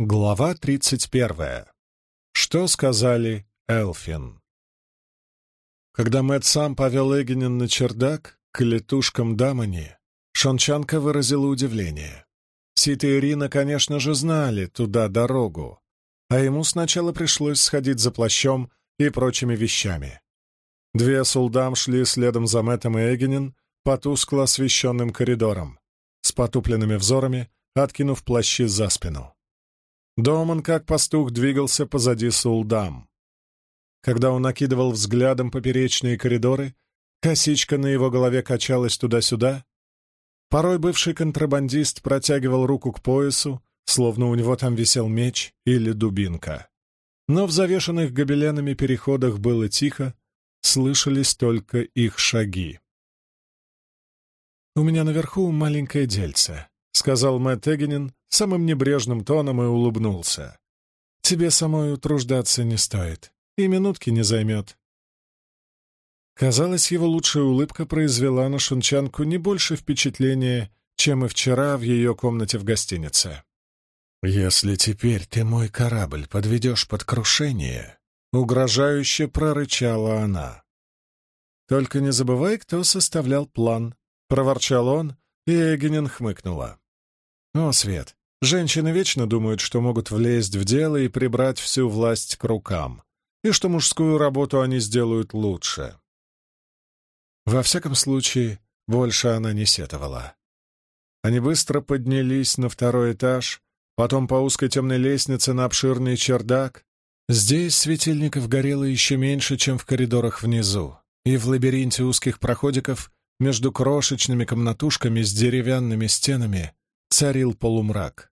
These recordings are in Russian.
Глава тридцать первая. Что сказали Элфин? Когда Мэтт сам повел Эгенин на чердак к летушкам Дамани, Шончанка выразила удивление. Сит и Ирина, конечно же, знали туда дорогу, а ему сначала пришлось сходить за плащом и прочими вещами. Две сулдам шли следом за Мэттом и Эгенин по тускло освещенным коридорам, с потупленными взорами, откинув плащи за спину. Доман, как пастух, двигался позади Сулдам. Когда он накидывал взглядом поперечные коридоры, косичка на его голове качалась туда-сюда. Порой бывший контрабандист протягивал руку к поясу, словно у него там висел меч или дубинка. Но в завешенных гобеленами переходах было тихо, слышались только их шаги. «У меня наверху маленькое дельце», — сказал Мэтт Эгенин самым небрежным тоном и улыбнулся. «Тебе самой утруждаться не стоит, и минутки не займет». Казалось, его лучшая улыбка произвела на шунчанку не больше впечатления, чем и вчера в ее комнате в гостинице. «Если теперь ты мой корабль подведешь под крушение», — угрожающе прорычала она. «Только не забывай, кто составлял план», — проворчал он, и Эгенин хмыкнула. «О, Свет, женщины вечно думают, что могут влезть в дело и прибрать всю власть к рукам, и что мужскую работу они сделают лучше». Во всяком случае, больше она не сетовала. Они быстро поднялись на второй этаж, потом по узкой темной лестнице на обширный чердак. Здесь светильников горело еще меньше, чем в коридорах внизу, и в лабиринте узких проходиков между крошечными комнатушками с деревянными стенами царил полумрак.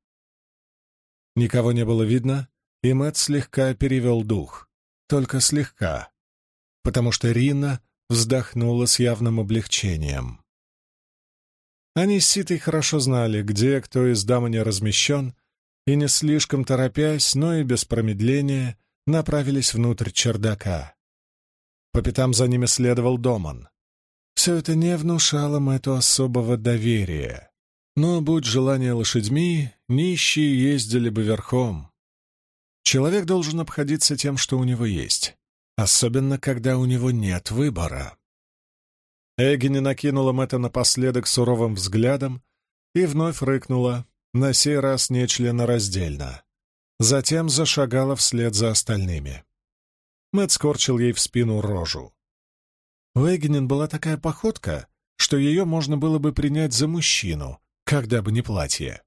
Никого не было видно, и Мэтт слегка перевел дух. Только слегка, потому что Рина вздохнула с явным облегчением. Они с Ситой хорошо знали, где кто из дамани размещен, и не слишком торопясь, но и без промедления направились внутрь чердака. По пятам за ними следовал Доман. Все это не внушало Мэтту особого доверия. Но, будь желание лошадьми, нищие ездили бы верхом. Человек должен обходиться тем, что у него есть, особенно когда у него нет выбора. Эгги накинула Мэтта напоследок суровым взглядом и вновь рыкнула, на сей раз нечленораздельно. Затем зашагала вслед за остальными. Мэтт скорчил ей в спину рожу. У Эгенин была такая походка, что ее можно было бы принять за мужчину, когда бы не платье.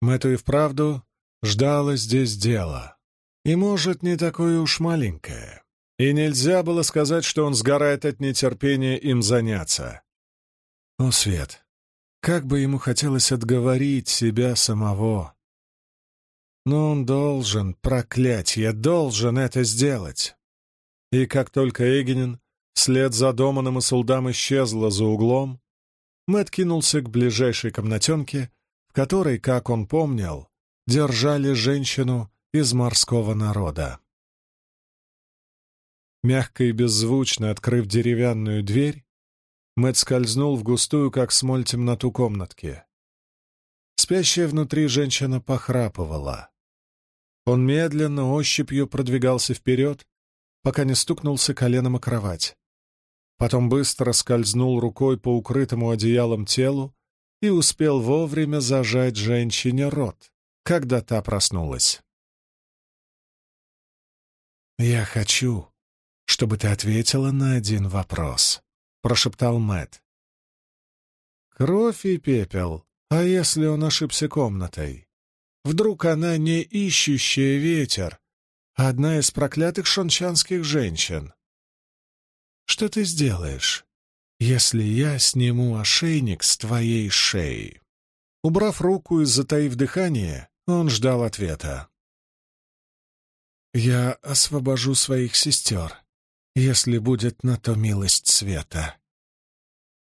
Мэтту и вправду ждало здесь дело. И, может, не такое уж маленькое. И нельзя было сказать, что он сгорает от нетерпения им заняться. О, Свет, как бы ему хотелось отговорить себя самого. Но он должен, проклятье, должен это сделать. И как только Эгенин вслед за Доманом и Сулдам исчезла за углом, Мэт кинулся к ближайшей комнатенке, в которой, как он помнил, держали женщину из морского народа. Мягко и беззвучно открыв деревянную дверь, Мэт скользнул в густую, как смоль, темноту комнатки. Спящая внутри женщина похрапывала. Он медленно, ощупью продвигался вперед, пока не стукнулся коленом о кровать. Потом быстро скользнул рукой по укрытому одеялом телу и успел вовремя зажать женщине рот, когда та проснулась. «Я хочу, чтобы ты ответила на один вопрос», — прошептал Мэт. «Кровь и пепел. А если он ошибся комнатой? Вдруг она не ищущая ветер, а одна из проклятых шончанских женщин? Что ты сделаешь, если я сниму ошейник с твоей шеи?» Убрав руку и затаив дыхание, он ждал ответа. «Я освобожу своих сестер, если будет на то милость света».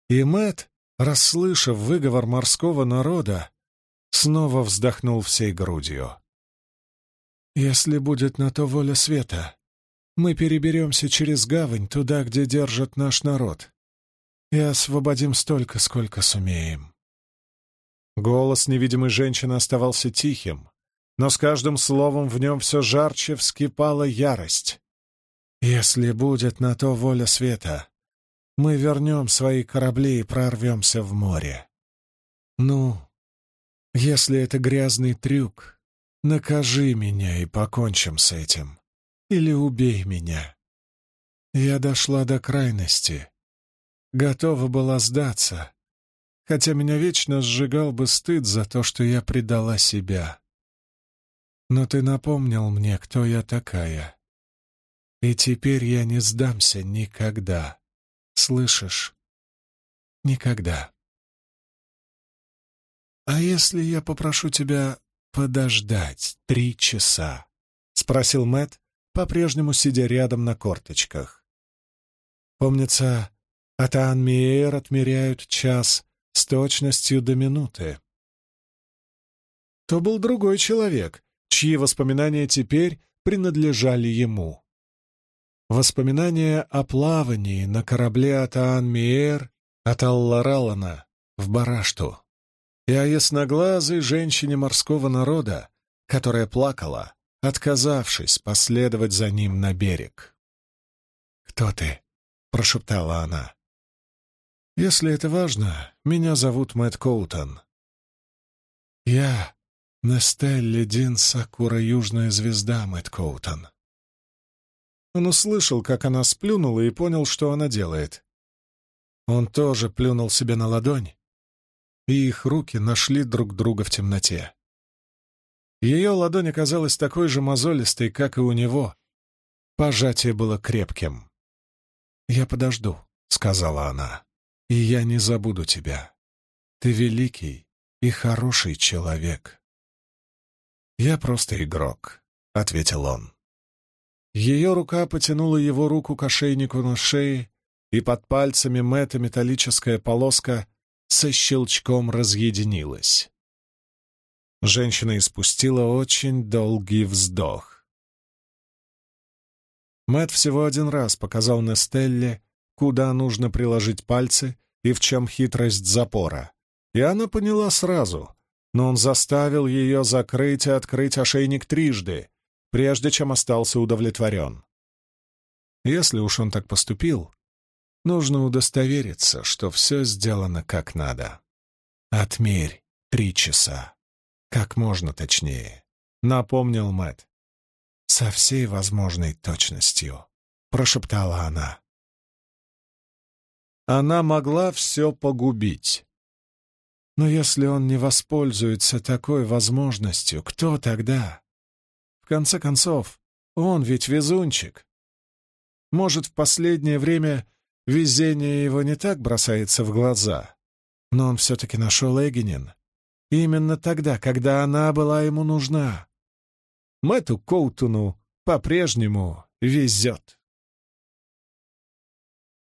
И Мэт, расслышав выговор морского народа, снова вздохнул всей грудью. «Если будет на то воля света, мы переберемся через гавань туда, где держат наш народ, и освободим столько, сколько сумеем. Голос невидимой женщины оставался тихим, но с каждым словом в нем все жарче вскипала ярость. «Если будет на то воля света, мы вернем свои корабли и прорвемся в море. Ну, если это грязный трюк, накажи меня и покончим с этим. Или убей меня. Я дошла до крайности. Готова была сдаться, хотя меня вечно сжигал бы стыд за то, что я предала себя. Но ты напомнил мне, кто я такая. И теперь я не сдамся никогда. Слышишь? Никогда. «А если я попрошу тебя подождать три часа?» — спросил Мэт, по-прежнему сидя рядом на корточках. Помнится, Атан Миэйр отмеряют час с точностью до минуты. То был другой человек, чьи воспоминания теперь принадлежали ему. Воспоминания о плавании на корабле Атаан Миэр от Алларалана в Барашту и о ясноглазой женщине морского народа, которая плакала, отказавшись последовать за ним на берег. «Кто ты?» — прошептала она. «Если это важно, меня зовут Мэтт Коутон. Я Нестелли Дин Сакура Южная Звезда Мэтт Коутон». Он услышал, как она сплюнула, и понял, что она делает. Он тоже плюнул себе на ладонь, и их руки нашли друг друга в темноте. Ее ладонь оказалась такой же мозолистой, как и у него. Пожатие было крепким. «Я подожду», — сказала она, — «и я не забуду тебя. Ты великий и хороший человек». «Я просто игрок», — ответил он. Ее рука потянула его руку к ошейнику на шее, и под пальцами Мэтта металлическая полоска со щелчком разъединилась. Женщина испустила очень долгий вздох. Мэт всего один раз показал Нестелле, куда нужно приложить пальцы и в чем хитрость запора, и она поняла сразу, но он заставил ее закрыть и открыть ошейник трижды, прежде чем остался удовлетворен. Если уж он так поступил, нужно удостовериться, что все сделано как надо. Отмерь три часа. Как можно точнее, напомнил Мэт. Со всей возможной точностью, прошептала она. Она могла все погубить. Но если он не воспользуется такой возможностью, кто тогда? В конце концов, он ведь везунчик. Может, в последнее время везение его не так бросается в глаза, но он все-таки нашел Эгенин Именно тогда, когда она была ему нужна. Мэтту Коутуну по-прежнему везет.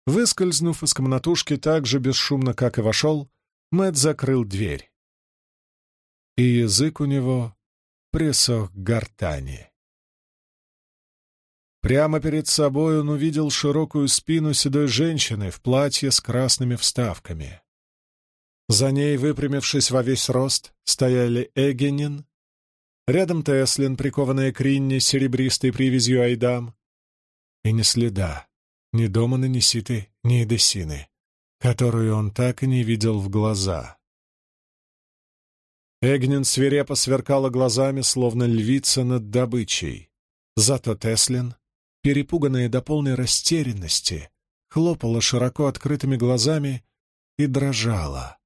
Выскользнув из комнатушки так же бесшумно, как и вошел, Мэтт закрыл дверь. И язык у него присох к гортани. Прямо перед собой он увидел широкую спину седой женщины в платье с красными вставками. За ней, выпрямившись во весь рост, стояли Эгенин, рядом Теслин, прикованная к Ринне серебристой привязью Айдам, и ни следа, ни дома Нанеситы, ни Эдесины, которую он так и не видел в глаза. Эгнин свирепо сверкала глазами, словно львица над добычей. Зато Теслин, перепуганная до полной растерянности, хлопала широко открытыми глазами и дрожала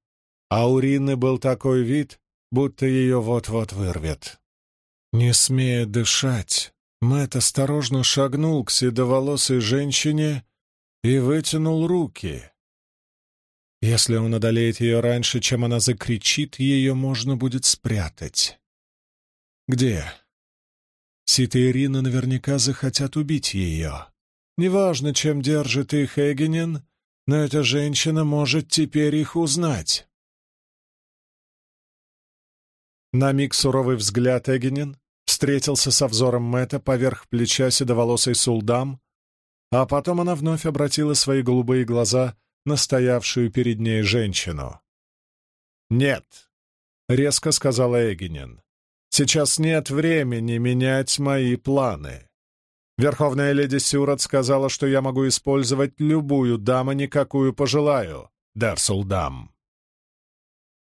а у Рины был такой вид, будто ее вот-вот вырвет. Не смея дышать, Мэтт осторожно шагнул к седоволосой женщине и вытянул руки. Если он одолеет ее раньше, чем она закричит, ее можно будет спрятать. Где? Сита и Ирина наверняка захотят убить ее. Неважно, чем держит их Эгенин, но эта женщина может теперь их узнать. На миг суровый взгляд Эгенин встретился со взором Мэтта поверх плеча седоволосой Сулдам, а потом она вновь обратила свои голубые глаза на стоявшую перед ней женщину. «Нет!» резко сказала Эгинен. «Сейчас нет времени менять мои планы. Верховная леди Сюрот сказала, что я могу использовать любую даму, никакую пожелаю, Дерсулдам».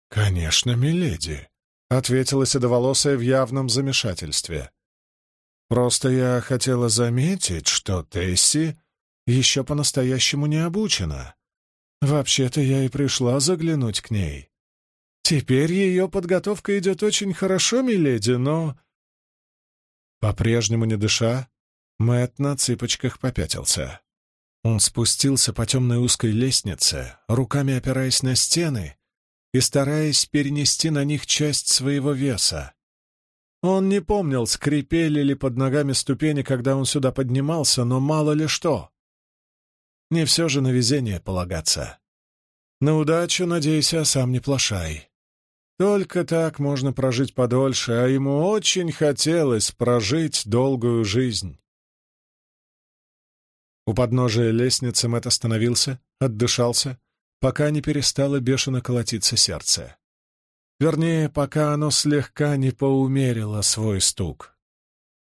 «Конечно, миледи», — ответила седоволосая в явном замешательстве. «Просто я хотела заметить, что Тесси еще по-настоящему не обучена. Вообще-то я и пришла заглянуть к ней. Теперь ее подготовка идет очень хорошо, миледи, но...» По-прежнему не дыша, Мэтт на цыпочках попятился. Он спустился по темной узкой лестнице, руками опираясь на стены и стараясь перенести на них часть своего веса. Он не помнил, скрипели ли под ногами ступени, когда он сюда поднимался, но мало ли что. Не все же на везение полагаться. На удачу надейся, а сам не плашай. Только так можно прожить подольше, а ему очень хотелось прожить долгую жизнь. У подножия лестницы Мэтт остановился, отдышался, пока не перестало бешено колотиться сердце. Вернее, пока оно слегка не поумерило свой стук.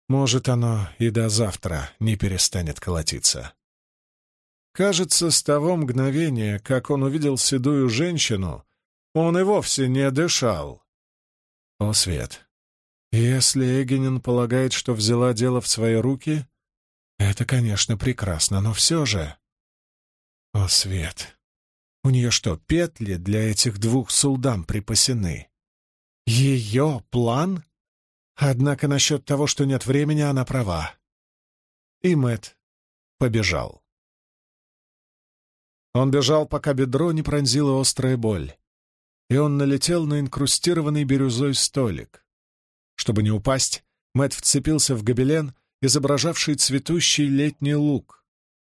Может, оно и до завтра не перестанет колотиться. Кажется, с того мгновения, как он увидел седую женщину, он и вовсе не дышал. О, Свет! Если Эгенин полагает, что взяла дело в свои руки, это, конечно, прекрасно, но все же... О, Свет! У нее что, петли для этих двух сулдам припасены? Ее план? Однако насчет того, что нет времени, она права. И Мэт побежал. Он бежал, пока бедро не пронзила острая боль, и он налетел на инкрустированный бирюзой столик. Чтобы не упасть, Мэт вцепился в гобелен, изображавший цветущий летний луг.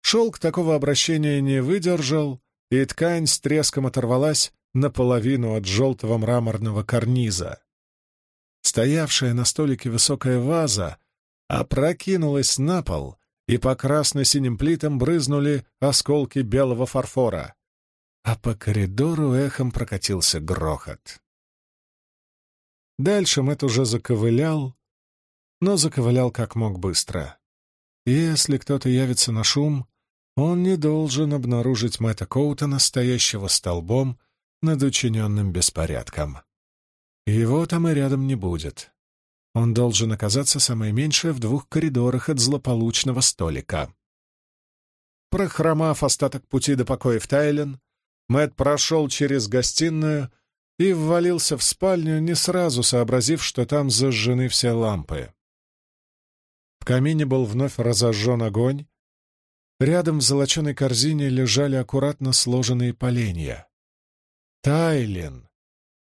Шелк такого обращения не выдержал, и ткань с треском оторвалась наполовину от желтого мраморного карниза. Стоявшая на столике высокая ваза опрокинулась на пол, и по красно-синим плитам брызнули осколки белого фарфора, а по коридору эхом прокатился грохот. Дальше Мэтт уже заковылял, но заковылял как мог быстро. Если кто-то явится на шум, он не должен обнаружить Мэтта Коута настоящего столбом над учиненным беспорядком. Его там и рядом не будет. Он должен оказаться самое меньшее в двух коридорах от злополучного столика. Прохромав остаток пути до покоев Тайлен, Мэтт прошел через гостиную и ввалился в спальню, не сразу сообразив, что там зажжены все лампы. В камине был вновь разожжен огонь, Рядом в золоченой корзине лежали аккуратно сложенные поленья. Тайлин,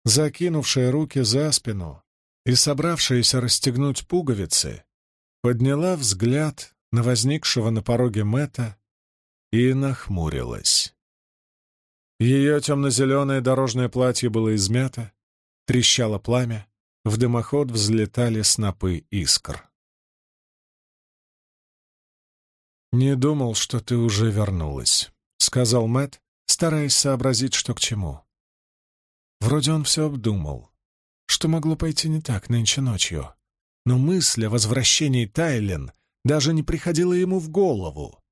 закинувшая руки за спину и собравшаяся расстегнуть пуговицы, подняла взгляд на возникшего на пороге Мэтта и нахмурилась. Ее темно-зеленое дорожное платье было измято, трещало пламя, в дымоход взлетали снопы искр. «Не думал, что ты уже вернулась», — сказал Мэт, стараясь сообразить, что к чему. Вроде он все обдумал. Что могло пойти не так нынче ночью? Но мысль о возвращении Тайлен даже не приходила ему в голову.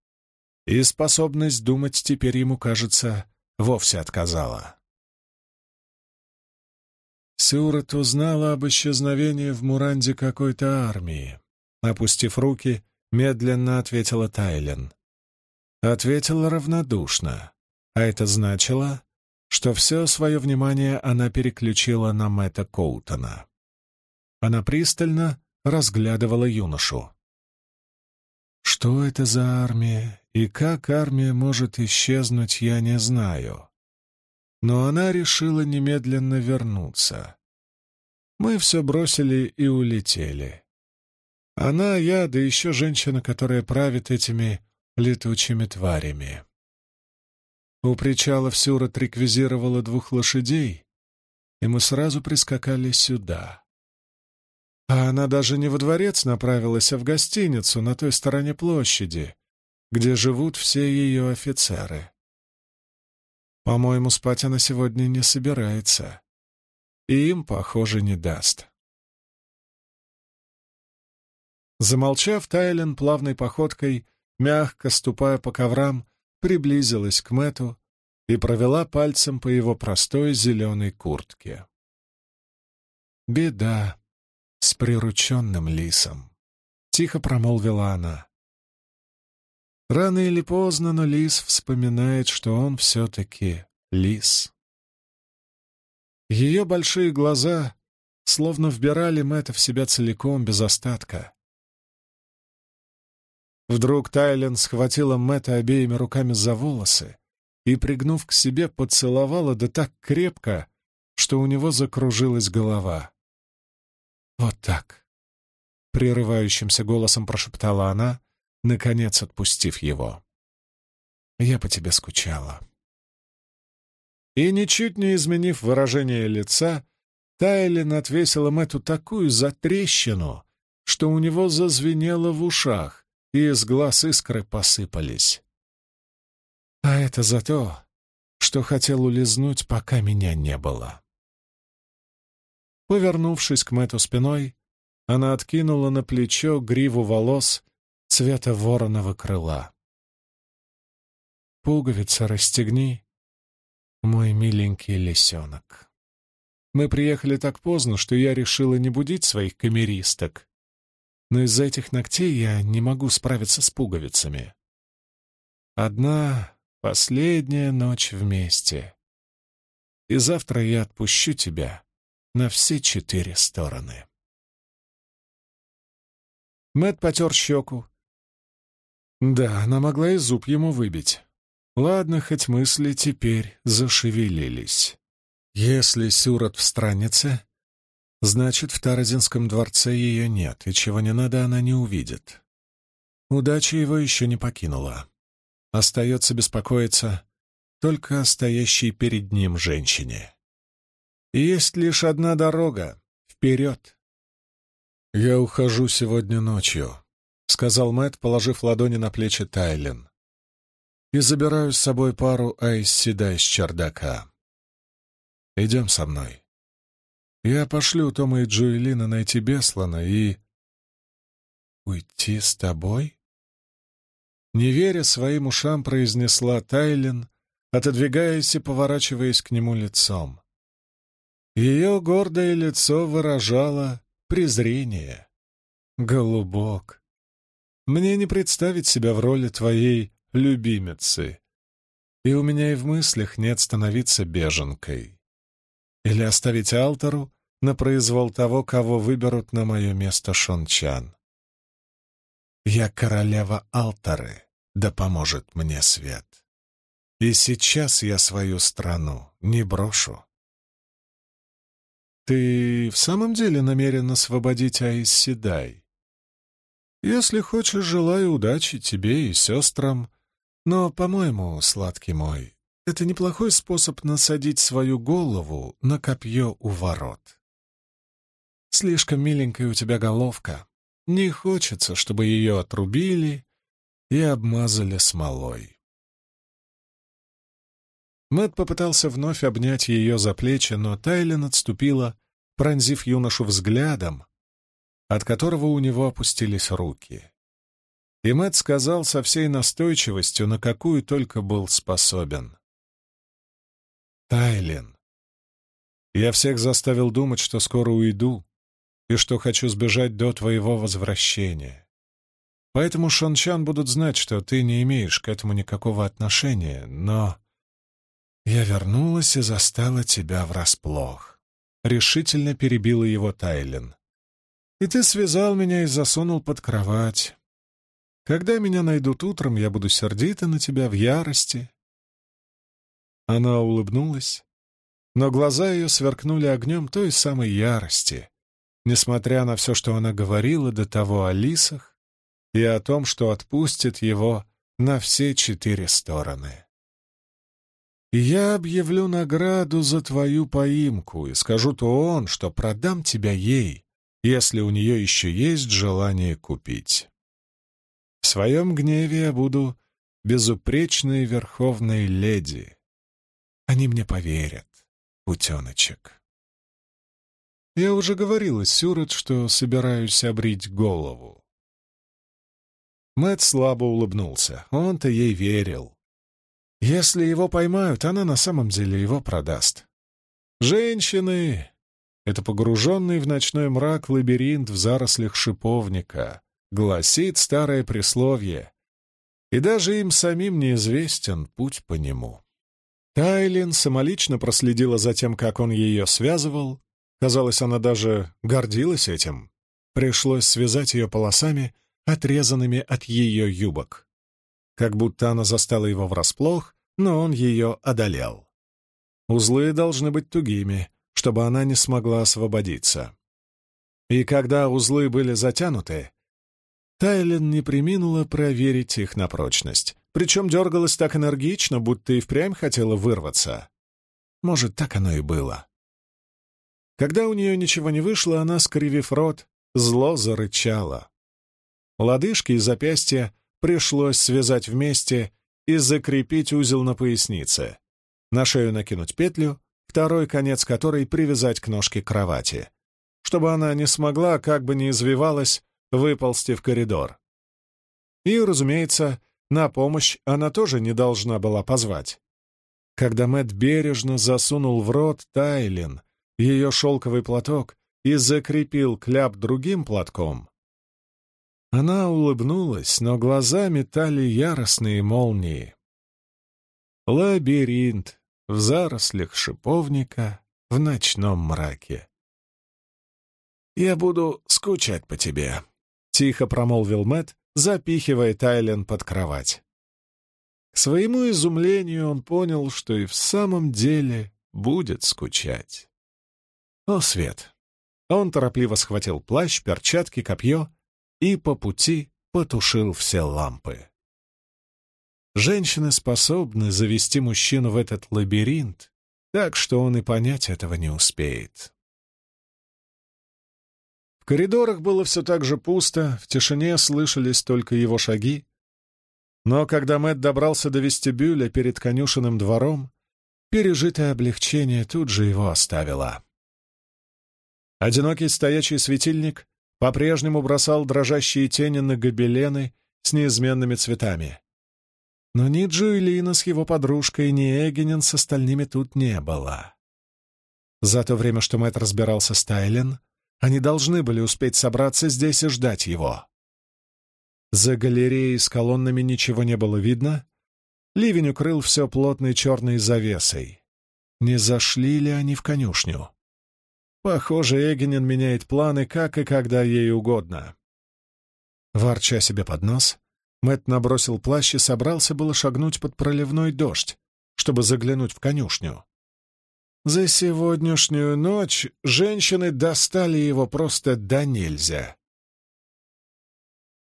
И способность думать теперь ему, кажется, вовсе отказала. Сюрет узнала об исчезновении в Муранде какой-то армии. Опустив руки, Медленно ответила Тайлен. Ответила равнодушно, а это значило, что все свое внимание она переключила на Мэтта Коутона. Она пристально разглядывала юношу. Что это за армия и как армия может исчезнуть, я не знаю. Но она решила немедленно вернуться. Мы все бросили и улетели. Она, я, да еще женщина, которая правит этими летучими тварями. У причала Сюрот реквизировала двух лошадей, и мы сразу прискакали сюда. А она даже не во дворец направилась, а в гостиницу на той стороне площади, где живут все ее офицеры. По-моему, спать она сегодня не собирается. и им, похоже, не даст. Замолчав, Тайлен плавной походкой, мягко ступая по коврам, приблизилась к Мэту и провела пальцем по его простой зеленой куртке. «Беда с прирученным лисом», — тихо промолвила она. Рано или поздно, но лис вспоминает, что он все-таки лис. Ее большие глаза словно вбирали Мэтта в себя целиком, без остатка. Вдруг Тайлен схватила Мэтта обеими руками за волосы и, пригнув к себе, поцеловала да так крепко, что у него закружилась голова. «Вот так», — прерывающимся голосом прошептала она, наконец отпустив его. «Я по тебе скучала». И, ничуть не изменив выражение лица, Тайлин отвесила Мэтту такую затрещину, что у него зазвенело в ушах, и из глаз искры посыпались. А это за то, что хотел улизнуть, пока меня не было. Повернувшись к Мэтту спиной, она откинула на плечо гриву волос цвета вороного крыла. «Пуговица расстегни, мой миленький лисенок». Мы приехали так поздно, что я решила не будить своих камеристок, но из-за этих ногтей я не могу справиться с пуговицами. Одна последняя ночь вместе. И завтра я отпущу тебя на все четыре стороны. Мэт потер щеку. Да, она могла и зуб ему выбить. Ладно, хоть мысли теперь зашевелились. Если Сюрот в странице, Значит, в Таразинском дворце ее нет, и чего не надо, она не увидит. Удача его еще не покинула. Остается беспокоиться только о стоящей перед ним женщине. Есть лишь одна дорога — вперед. «Я ухожу сегодня ночью», — сказал Мэтт, положив ладони на плечи Тайлен. «И забираю с собой пару Айсседа из чердака. Идем со мной». Я пошлю Тома и Джоэлина найти Беслана и... «Уйти с тобой?» Не веря своим ушам, произнесла Тайлин, отодвигаясь и поворачиваясь к нему лицом. Ее гордое лицо выражало презрение. «Голубок, мне не представить себя в роли твоей любимицы, и у меня и в мыслях нет становиться беженкой. Или оставить Алтеру на произвол того, кого выберут на мое место Шончан. Я королева Алтары, да поможет мне свет. И сейчас я свою страну не брошу. Ты в самом деле намерен освободить Аис Седай? Если хочешь, желаю удачи тебе и сестрам, но, по-моему, сладкий мой, это неплохой способ насадить свою голову на копье у ворот. Слишком миленькая у тебя головка. Не хочется, чтобы ее отрубили и обмазали смолой. Мэт попытался вновь обнять ее за плечи, но Тайлин отступила, пронзив юношу взглядом, от которого у него опустились руки. И Мэт сказал со всей настойчивостью, на какую только был способен. Тайлин. Я всех заставил думать, что скоро уйду, и что хочу сбежать до твоего возвращения. Поэтому Шончан будут знать, что ты не имеешь к этому никакого отношения, но... Я вернулась и застала тебя врасплох. Решительно перебила его Тайлин. И ты связал меня и засунул под кровать. Когда меня найдут утром, я буду сердита на тебя в ярости, она улыбнулась, но глаза ее сверкнули огнем той самой ярости, несмотря на все, что она говорила до того о лисах и о том, что отпустит его на все четыре стороны. «Я объявлю награду за твою поимку и скажу то он, что продам тебя ей, если у нее еще есть желание купить. В своем гневе я буду безупречной верховной леди, они мне поверят, утеночек. Я уже говорила Сюрет, что собираюсь обрить голову. Мэт слабо улыбнулся. Он-то ей верил. Если его поймают, она на самом деле его продаст. Женщины — это погруженный в ночной мрак лабиринт в зарослях шиповника, гласит старое присловие, и даже им самим неизвестен путь по нему. Тайлин самолично проследила за тем, как он ее связывал. Казалось, она даже гордилась этим. Пришлось связать ее полосами, отрезанными от ее юбок. Как будто она застала его врасплох, но он ее одолел. Узлы должны быть тугими, чтобы она не смогла освободиться. И когда узлы были затянуты, Тайлин не приминула проверить их на прочность. Причем дергалась так энергично, будто и впрямь хотела вырваться. Может, так оно и было. Когда у нее ничего не вышло, она, скривив рот, зло зарычала. Лодыжки и запястья пришлось связать вместе и закрепить узел на пояснице. На шею накинуть петлю, второй конец которой привязать к ножке кровати, чтобы она не смогла, как бы ни извивалась, выползти в коридор. И, разумеется, на помощь она тоже не должна была позвать. Когда Мэт бережно засунул в рот Тайлин ее шелковый платок и закрепил кляп другим платком, она улыбнулась, но глаза метали яростные молнии. Лабиринт в зарослях шиповника в ночном мраке. «Я буду скучать по тебе», — тихо промолвил Мэт, запихивая Тайлен под кровать. К своему изумлению он понял, что и в самом деле будет скучать. О, свет! Он торопливо схватил плащ, перчатки, копье и по пути потушил все лампы. Женщины способны завести мужчину в этот лабиринт, так что он и понять этого не успеет. В коридорах было все так же пусто, в тишине слышались только его шаги. Но когда Мэтт добрался до вестибюля перед конюшенным двором, пережитое облегчение тут же его оставило. Одинокий стоячий светильник по-прежнему бросал дрожащие тени на гобелены с неизменными цветами. Но ни Джуэлина с его подружкой, ни Эгенин с остальными тут не было. За то время, что Мэтт разбирался с Тайлен, они должны были успеть собраться здесь и ждать его. За галереей с колоннами ничего не было видно. Ливень укрыл все плотной черной завесой. Не зашли ли они в конюшню? Похоже, Эгенин меняет планы, как и когда ей угодно. Ворча себе под нос, Мэт набросил плащ и собрался было шагнуть под проливной дождь, чтобы заглянуть в конюшню. За сегодняшнюю ночь женщины достали его просто до нельзя.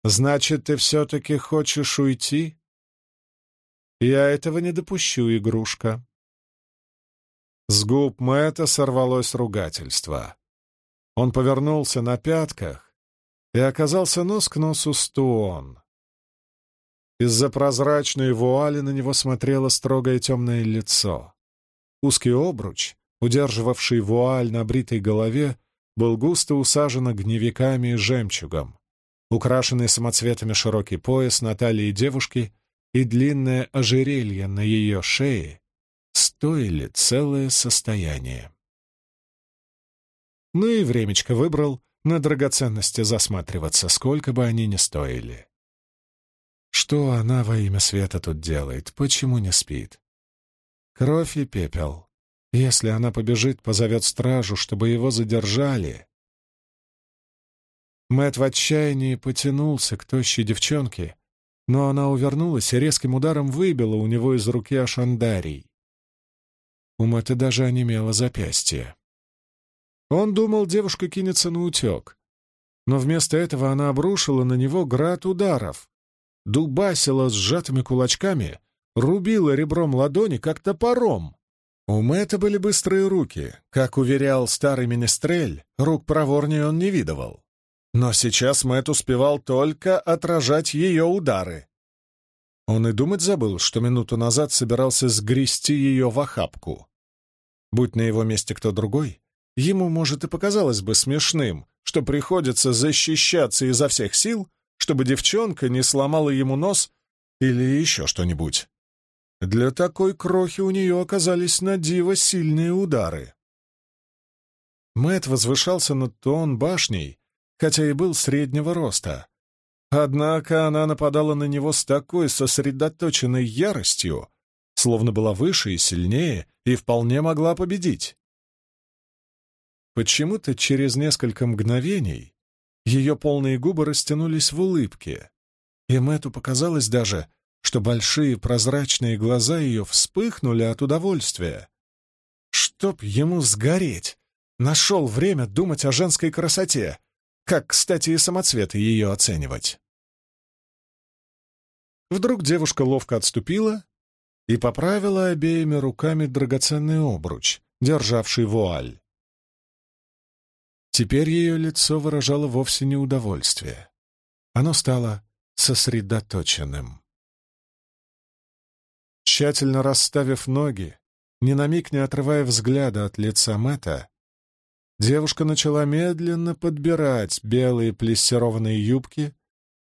«Значит, ты все-таки хочешь уйти?» «Я этого не допущу, игрушка». С губ Мэтта сорвалось ругательство. Он повернулся на пятках и оказался нос к носу с Туон. Из-за прозрачной вуали на него смотрело строгое темное лицо. Узкий обруч, удерживавший вуаль на бритой голове, был густо усажен огневиками и жемчугом. Украшенный самоцветами широкий пояс на талии девушки и длинное ожерелье на ее шее стоили целое состояние. Ну и времечко выбрал на драгоценности засматриваться, сколько бы они ни стоили. Что она во имя света тут делает? Почему не спит? Кровь и пепел. Если она побежит, позовет стражу, чтобы его задержали. Мэт в отчаянии потянулся к тощей девчонке, но она увернулась и резким ударом выбила у него из руки ашандарий. У Мэтта даже онемело запястье. Он думал, девушка кинется на утек, но вместо этого она обрушила на него град ударов, дубасила сжатыми кулачками рубила ребром ладони, как топором. У Мэтта были быстрые руки. Как уверял старый министрель, рук проворнее он не видывал. Но сейчас Мэтт успевал только отражать ее удары. Он и думать забыл, что минуту назад собирался сгрести ее в охапку. Будь на его месте кто другой, ему, может, и показалось бы смешным, что приходится защищаться изо всех сил, чтобы девчонка не сломала ему нос или еще что-нибудь. Для такой крохи у нее оказались на диво сильные удары. Мэт возвышался над Туон башней, хотя и был среднего роста. Однако она нападала на него с такой сосредоточенной яростью, словно была выше и сильнее, и вполне могла победить. Почему-то через несколько мгновений ее полные губы растянулись в улыбке, и Мэту показалось даже, что большие прозрачные глаза ее вспыхнули от удовольствия. Чтоб ему сгореть! Нашел время думать о женской красоте, как, кстати, и самоцветы ее оценивать. Вдруг девушка ловко отступила и поправила обеими руками драгоценный обруч, державший вуаль. Теперь ее лицо выражало вовсе не удовольствие. Оно стало сосредоточенным. Тщательно расставив ноги, ни на миг не отрывая взгляда от лица Мэтта, девушка начала медленно подбирать белые плессированные юбки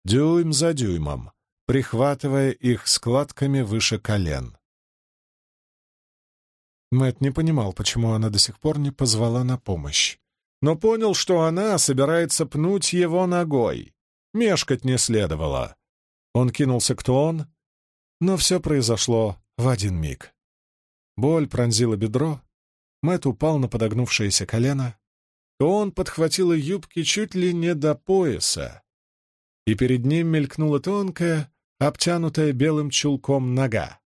дюйм за дюймом, прихватывая их складками выше колен. Мэт не понимал, почему она до сих пор не позвала на помощь но понял, что она собирается пнуть его ногой. Мешкать не следовало. Он кинулся к Туон, но все произошло в один миг. Боль пронзила бедро, Мэт упал на подогнувшееся колено, Туон подхватила юбки чуть ли не до пояса, и перед ним мелькнула тонкая, обтянутая белым чулком нога.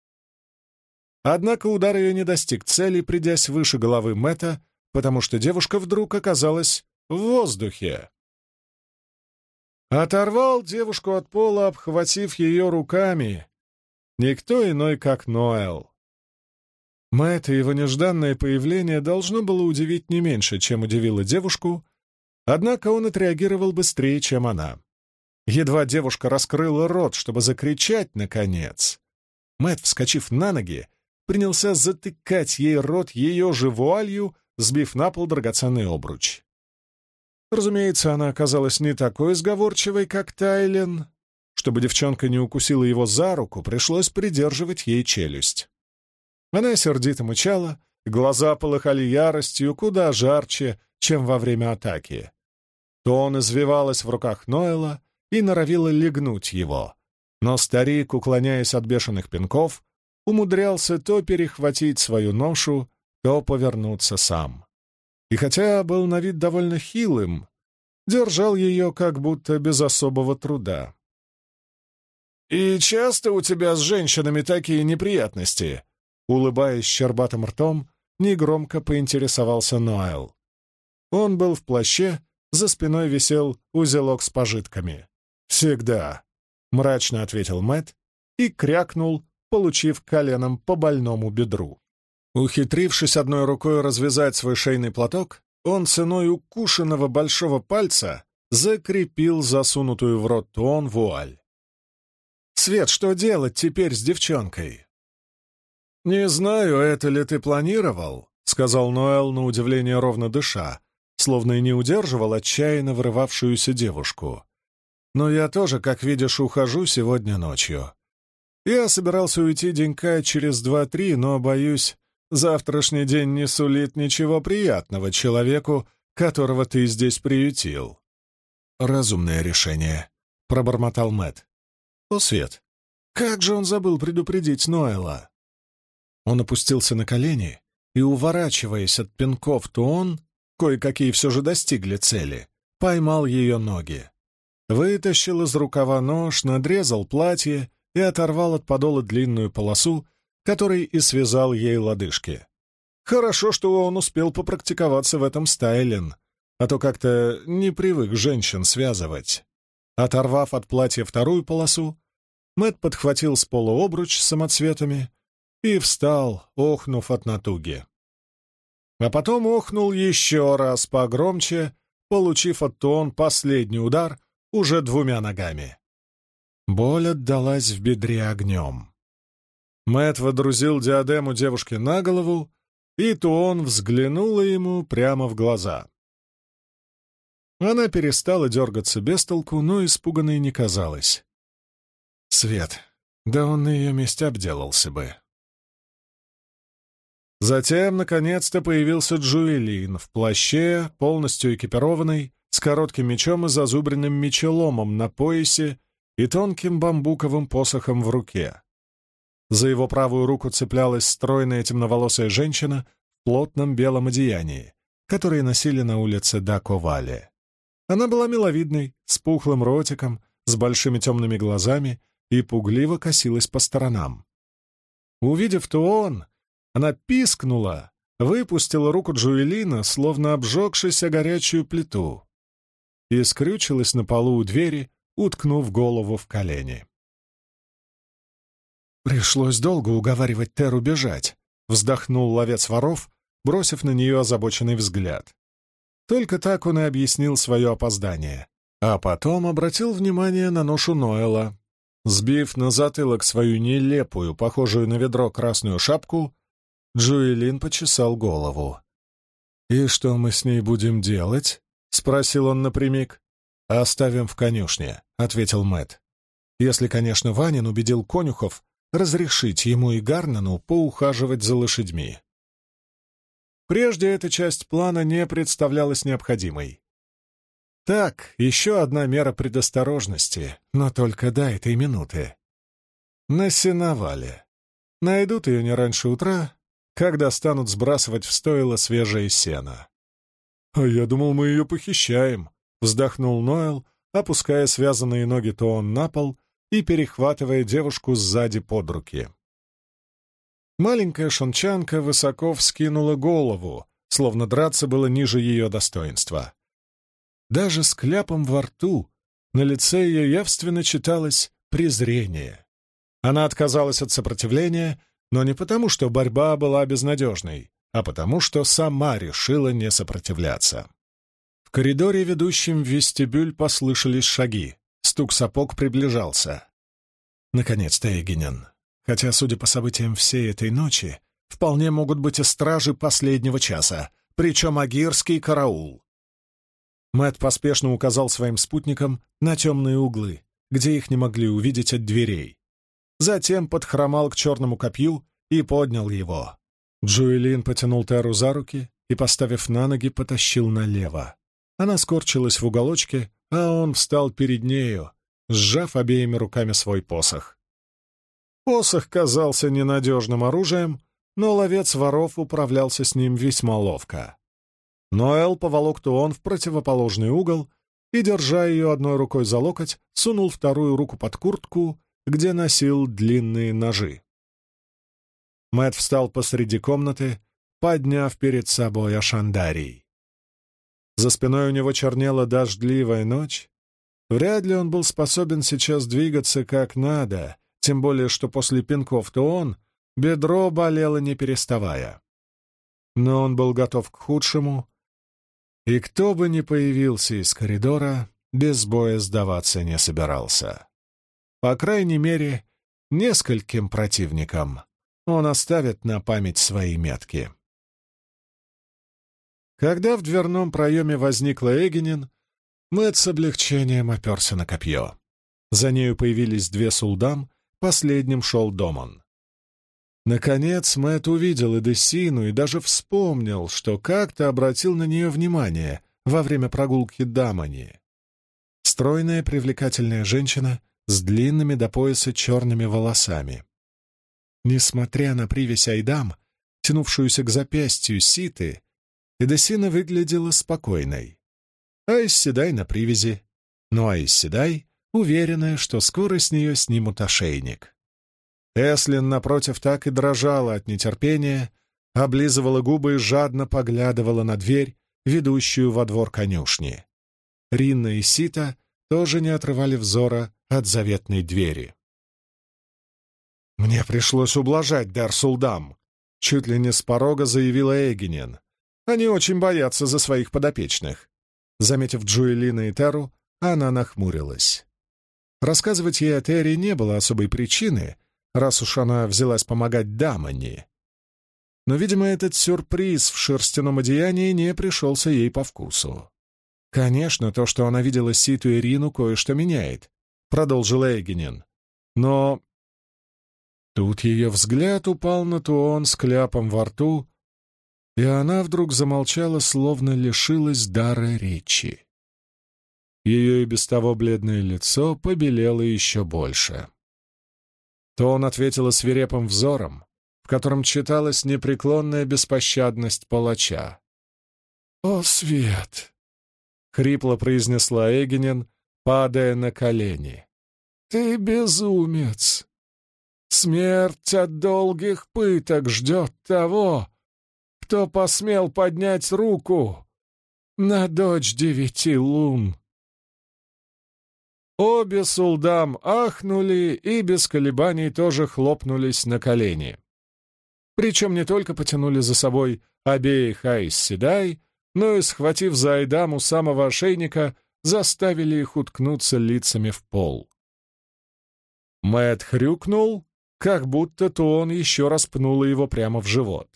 Однако удар ее не достиг цели, придясь выше головы Мэта потому что девушка вдруг оказалась в воздухе. Оторвал девушку от пола, обхватив ее руками. Никто иной, как Ноэл. Мэтт его нежданное появление должно было удивить не меньше, чем удивило девушку, однако он отреагировал быстрее, чем она. Едва девушка раскрыла рот, чтобы закричать, наконец. Мэтт, вскочив на ноги, принялся затыкать ей рот ее же вуалью, сбив на пол драгоценный обруч. Разумеется, она оказалась не такой сговорчивой, как Тайлен. Чтобы девчонка не укусила его за руку, пришлось придерживать ей челюсть. Она сердито мычала, глаза полыхали яростью куда жарче, чем во время атаки. То он извивалась в руках Ноэла и норовила легнуть его. Но старик, уклоняясь от бешеных пинков, умудрялся то перехватить свою ношу, то повернуться сам. И хотя был на вид довольно хилым, держал ее как будто без особого труда. «И часто у тебя с женщинами такие неприятности?» Улыбаясь щербатым ртом, негромко поинтересовался Ноэл. Он был в плаще, за спиной висел узелок с пожитками. «Всегда», — мрачно ответил Мэт и крякнул, получив коленом по больному бедру. Ухитрившись одной рукой развязать свой шейный платок, он ценой укушенного большого пальца закрепил засунутую в рот Туон вуаль. «Свет, что делать теперь с девчонкой?» «Не знаю, это ли ты планировал», — сказал Ноэл на удивление ровно дыша, словно и не удерживал отчаянно врывавшуюся девушку. «Но я тоже, как видишь, ухожу сегодня ночью. Я собирался уйти денька через два-три, но, боюсь, Завтрашний день не сулит ничего приятного человеку, которого ты здесь приютил. Разумное решение, пробормотал Мэт. О, Свет, как же он забыл предупредить Ноэла? Он опустился на колени и, уворачиваясь от пинков, то он, кое-какие все же достигли цели, поймал ее ноги. Вытащил из рукава нож, надрезал платье и оторвал от подола длинную полосу, который и связал ей лодыжки. Хорошо, что он успел попрактиковаться в этом стайлен, а то как-то не привык женщин связывать. Оторвав от платья вторую полосу, Мэт подхватил с пола обруч с самоцветами и встал, охнув от натуги. А потом охнул еще раз погромче, получив от Тон последний удар уже двумя ногами. Боль отдалась в бедре огнем. Мэт водрузил диадему девушке на голову и Туон взглянула ему прямо в глаза. Она перестала дергаться без толку, но испуганной не казалась. Свет, да он на ее месте обделался бы. Затем, наконец-то, появился Джуэлин в плаще, полностью экипированный, с коротким мечом и зазубренным мечеломом на поясе и тонким бамбуковым посохом в руке. За его правую руку цеплялась стройная темноволосая женщина в плотном белом одеянии, которые носили на улице Даковале. Она была миловидной, с пухлым ротиком, с большими темными глазами и пугливо косилась по сторонам. Увидев Туон, она пискнула, выпустила руку Джуэлина, словно обжегшись о горячую плиту, и скрючилась на полу у двери, уткнув голову в колени. «Пришлось долго уговаривать Теру бежать», — вздохнул ловец воров, бросив на нее озабоченный взгляд. Только так он и объяснил свое опоздание, а потом обратил внимание на ношу Ноэла. Сбив на затылок свою нелепую, похожую на ведро красную шапку, Джуэлин почесал голову. «И что мы с ней будем делать?» — спросил он напрямик. «Оставим в конюшне», — ответил Мэт. «Если, конечно, Ванин убедил конюхов разрешить ему и Гарнану поухаживать за лошадьми». Прежде эта часть плана не представлялась необходимой. Так, еще одна мера предосторожности, но только до этой минуты. На сеновале. Найдут ее не раньше утра, когда станут сбрасывать в стойло свежее сено. «А я думал, мы ее похищаем», — вздохнул Ноэл, опуская связанные ноги Тоон на пол и перехватывая девушку сзади под руки. Маленькая шончанка высоко вскинула голову, словно драться было ниже ее достоинства. Даже с кляпом во рту на лице ее явственно читалось презрение. Она отказалась от сопротивления но не потому, что борьба была безнадежной, а потому, что сама решила не сопротивляться. В коридоре, ведущем в вестибюль, послышались шаги. Стук сапог приближался. Наконец-то Эгенен. Хотя, судя по событиям всей этой ночи, вполне могут быть и стражи последнего часа, причем агирский караул. Мэт поспешно указал своим спутникам на темные углы, где их не могли увидеть от дверей затем подхромал к черному копью и поднял его. Джуэлин потянул Теру за руки и, поставив на ноги, потащил налево. Она скорчилась в уголочке, а он встал перед нею, сжав обеими руками свой посох. Посох казался ненадежным оружием, но ловец воров управлялся с ним весьма ловко. Ноэл поволок Туон в противоположный угол и, держа ее одной рукой за локоть, сунул вторую руку под куртку где носил длинные ножи. Мэт встал посреди комнаты, подняв перед собой Ашандарий. За спиной у него чернела дождливая ночь. Вряд ли он был способен сейчас двигаться как надо, тем более что после пинков-то он бедро болело не переставая. Но он был готов к худшему, и кто бы ни появился из коридора, без боя сдаваться не собирался. По крайней мере, нескольким противникам он оставит на память свои метки. Когда в дверном проеме возникла Эгенин, Мэтт с облегчением оперся на копье. За нею появились две сулдам, последним шел Домон. Наконец Мэтт увидел Эдессину и даже вспомнил, что как-то обратил на нее внимание во время прогулки Дамани. Стройная привлекательная женщина с длинными до пояса черными волосами. Несмотря на привязь Айдам, тянувшуюся к запястью Ситы, Эдесина выглядела спокойной. А Исседай на привязи. Ну а Исседай уверенная, что скоро с нее снимут ошейник. Эслин, напротив, так и дрожала от нетерпения, облизывала губы и жадно поглядывала на дверь, ведущую во двор конюшни. Ринна и Сита тоже не отрывали взора от заветной двери. «Мне пришлось ублажать Дарсулдам», — чуть ли не с порога заявила Эгенин. «Они очень боятся за своих подопечных». Заметив Джуэлина и Теру, она нахмурилась. Рассказывать ей о Терри не было особой причины, раз уж она взялась помогать Дамани. но, видимо, этот сюрприз в шерстяном одеянии не пришелся ей по вкусу. «Конечно, то, что она видела Ситу и Рину, кое-что меняет», — продолжил Эгенин. «Но...» Тут ее взгляд упал на Туон с кляпом во рту, и она вдруг замолчала, словно лишилась дара речи. Ее и без того бледное лицо побелело еще больше. То он ответила свирепым взором, в котором читалась непреклонная беспощадность палача. «О, свет!» — хрипло произнесла Эгенин, падая на колени. «Ты безумец! Смерть от долгих пыток ждет того, кто посмел поднять руку на дочь девяти лун!» Обе сулдам ахнули и без колебаний тоже хлопнулись на колени. Причем не только потянули за собой обеих Айс Седай, но и, схватив за Айдам у самого ошейника, заставили их уткнуться лицами в пол. Мэт хрюкнул, как будто то он еще раз пнуло его прямо в живот.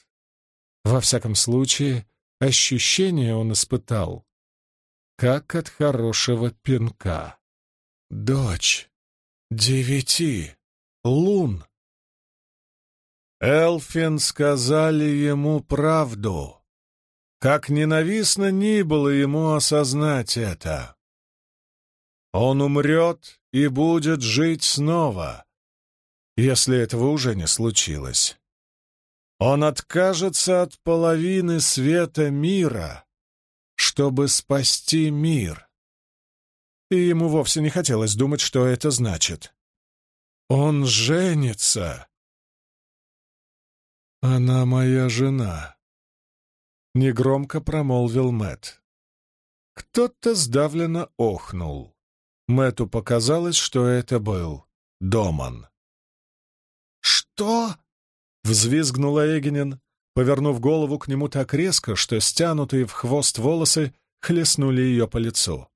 Во всяком случае, ощущение он испытал, как от хорошего пинка. Дочь. Девяти. Лун. Элфин сказали ему правду. Как ненавистно ни было ему осознать это. Он умрет и будет жить снова, если этого уже не случилось. Он откажется от половины света мира, чтобы спасти мир и ему вовсе не хотелось думать, что это значит. «Он женится!» «Она моя жена», — негромко промолвил Мэт. Кто-то сдавленно охнул. Мэту показалось, что это был Доман. «Что?» — взвизгнула Эгенин, повернув голову к нему так резко, что стянутые в хвост волосы хлестнули ее по лицу.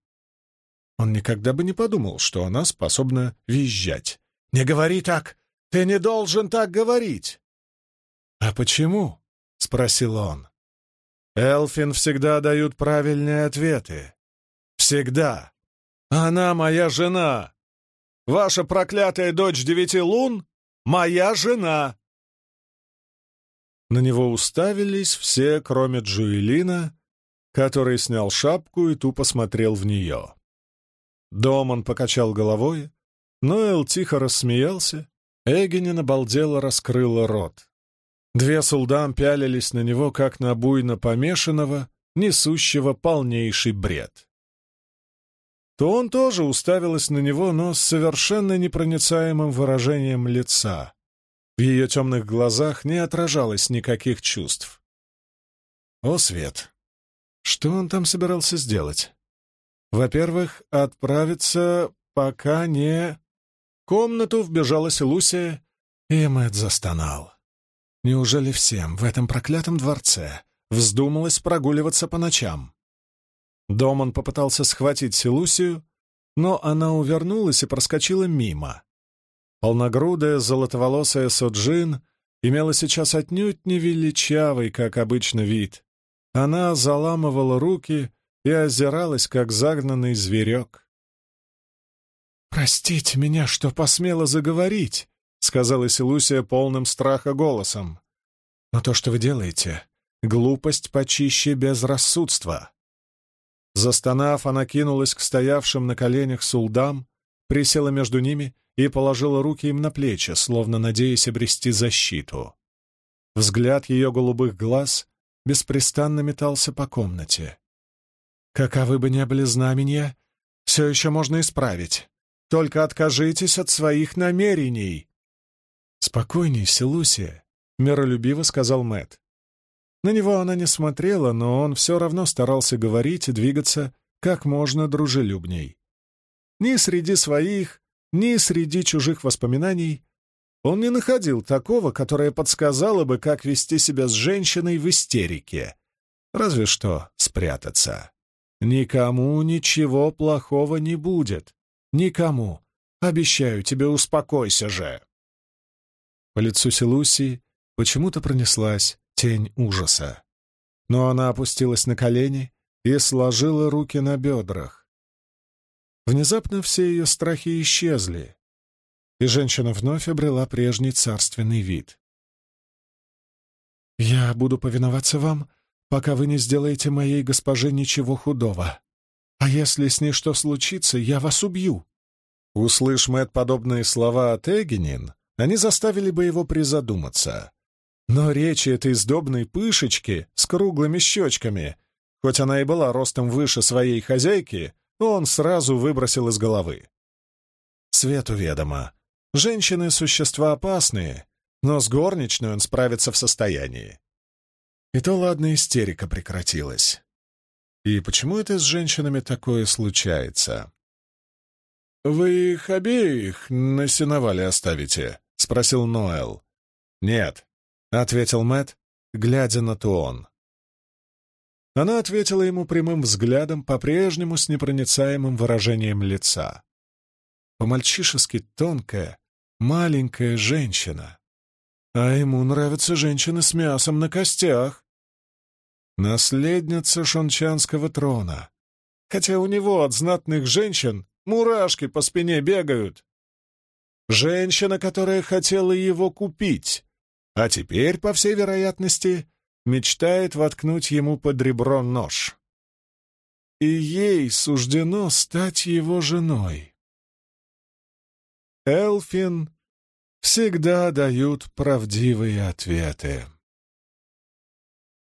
Он никогда бы не подумал, что она способна визжать. «Не говори так! Ты не должен так говорить!» «А почему?» — спросил он. «Элфин всегда дают правильные ответы. Всегда. Она моя жена. Ваша проклятая дочь девяти лун — моя жена!» На него уставились все, кроме Джуэлина, который снял шапку и тупо смотрел в нее. Доман покачал головой, Ноэл тихо рассмеялся, Эгенин обалдело раскрыла рот. Две сулдам пялились на него, как на буйно помешанного, несущего полнейший бред. То он тоже уставилась на него, но с совершенно непроницаемым выражением лица. В ее темных глазах не отражалось никаких чувств. О, Свет! Что он там собирался сделать? Во-первых, отправиться пока не... В комнату вбежалась Лусия, и Мэтт застонал. Неужели всем в этом проклятом дворце вздумалось прогуливаться по ночам? Доман попытался схватить Силусию, но она увернулась и проскочила мимо. Полногрудая, золотоволосая Соджин имела сейчас отнюдь не величавый, как обычно, вид. Она заламывала руки и озиралась, как загнанный зверек. «Простите меня, что посмела заговорить», — сказала Силусия полным страха голосом. «Но то, что вы делаете, — глупость почище безрассудства». Застонав, она кинулась к стоявшим на коленях сулдам, присела между ними и положила руки им на плечи, словно надеясь обрести защиту. Взгляд ее голубых глаз беспрестанно метался по комнате. Каковы бы ни были знамения, все еще можно исправить. Только откажитесь от своих намерений. Спокойней, Селусия, — миролюбиво сказал Мэт. На него она не смотрела, но он все равно старался говорить и двигаться как можно дружелюбней. Ни среди своих, ни среди чужих воспоминаний он не находил такого, которое подсказало бы, как вести себя с женщиной в истерике. Разве что спрятаться. Никому ничего плохого не будет. Никому. Обещаю тебе, успокойся же. По лицу Селусии почему-то пронеслась тень ужаса. Но она опустилась на колени и сложила руки на бедрах. Внезапно все ее страхи исчезли, и женщина вновь обрела прежний царственный вид. «Я буду повиноваться вам, пока вы не сделаете моей госпоже ничего худого. А если с ней что случится, я вас убью». Услышь Мэтт подобные слова от Эгенин, они заставили бы его призадуматься. Но речи этой сдобной пышечки с круглыми щечками, хоть она и была ростом выше своей хозяйки, он сразу выбросил из головы. Свету ведомо. Женщины — существа опасные, но с горничной он справиться в состоянии. И то, ладно, истерика прекратилась. И почему это с женщинами такое случается? «Вы их обеих на сеновале оставите?» — спросил Ноэл. «Нет», — ответил Мэт, глядя на Туон. Она ответила ему прямым взглядом, по-прежнему с непроницаемым выражением лица. По-мальчишески тонкая, маленькая женщина. А ему нравятся женщины с мясом на костях. Наследница шончанского трона. Хотя у него от знатных женщин мурашки по спине бегают. Женщина, которая хотела его купить а теперь, по всей вероятности, мечтает воткнуть ему под ребро нож. И ей суждено стать его женой. Элфин всегда дают правдивые ответы.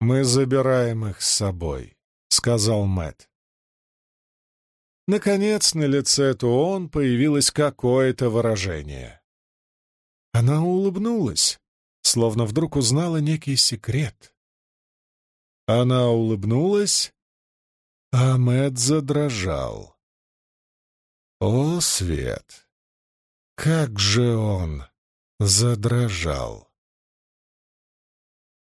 «Мы забираем их с собой», — сказал Мэт. Наконец на лице Туон появилось какое-то выражение. Она улыбнулась, словно вдруг узнала некий секрет. Она улыбнулась, а Мэтт задрожал. О, свет! Как же он задрожал!